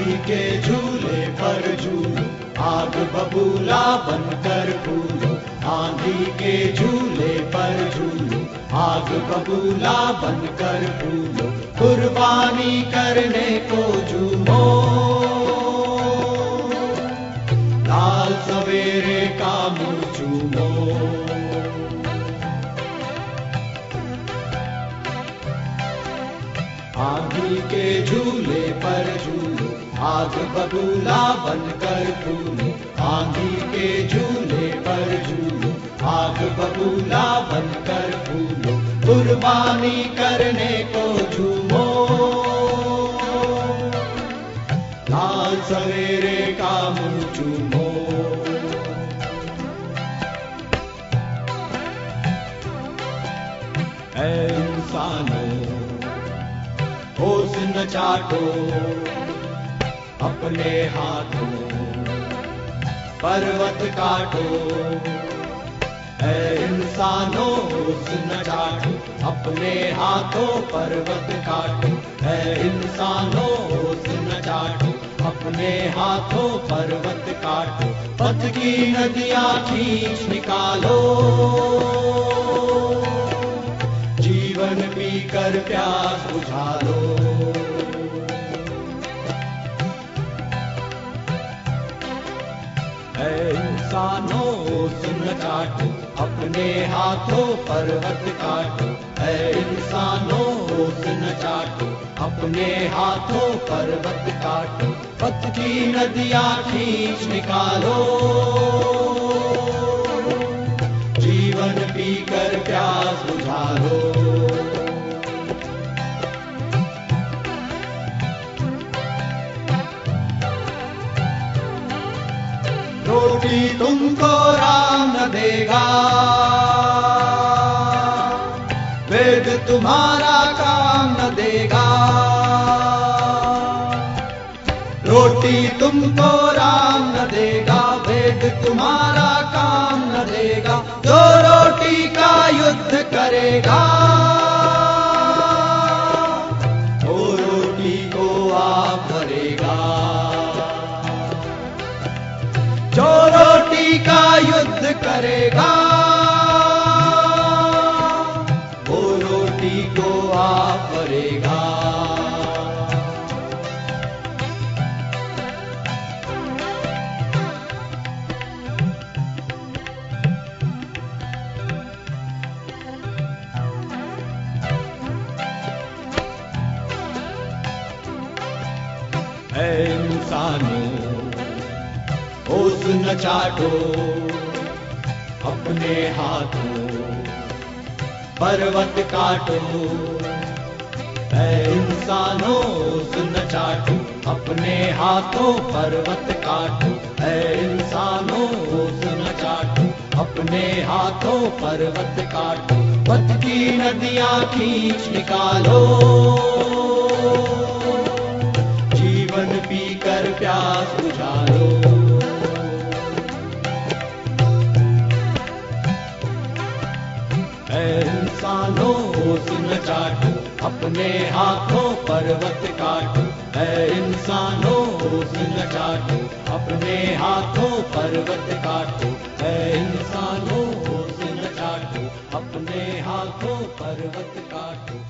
के झूले पर झूलो, आग बबूला बनकर फूलो आंधी के झूले पर झूलो, आग बबूला बनकर फूलो, कुर्बानी करने को झूमो। लाल सवेरे का मुँह चूमो। आंधी के झूले पर झूलो आग बबूला बनकर फूलो, आंधी के झूले पर झूलो। आग बबूला बनकर फूलो, कुर्बानी करने को झूमो। लाल सवेरे का मुँह चूमो। इंसानों, होश न चाटो। अपने हाथों पर्वत काटो। ऐ इंसानों न चाटो अपने हाथों पर्वत काटो। है इंसानों न चाटो अपने हाथों पर्वत काटो। पथ की नदियाँ खींच निकालो। जीवन पी कर प्यास बुझा ऐ इंसानों सुन काटो, अपने हाथों पर्वत काटो। ऐ इंसानों सुन काटो, अपने हाथों पर्वत काटो। पथ की नदियाँ खींच निकालो। रोटी तुमको राम देगा। वेद तुम्हारा काम देगा। रोटी तुमको राम देगा, वेद तुम्हारा काम देगा। जो रोटी का युद्ध करेगा। करेगा वो रोटी को ऐ इंसानों होश न चाटो। अपने हाथों पर्वत काटो। ऐ इंसानों होश न चाटो, अपने हाथों पर्वत काटो। ऐ इंसानों न चाटो, अपने हाथों पर्वत काटू। पथ की नदियाँ खींच निकालो। ऐ इंसानों सुन चाटो, अपने हाथों पर्वत काटो। है इंसानों सुन चाटो, अपने हाथों पर्वत काटो। है इंसानों सुन चाटो, अपने हाथों पर्वत काटो।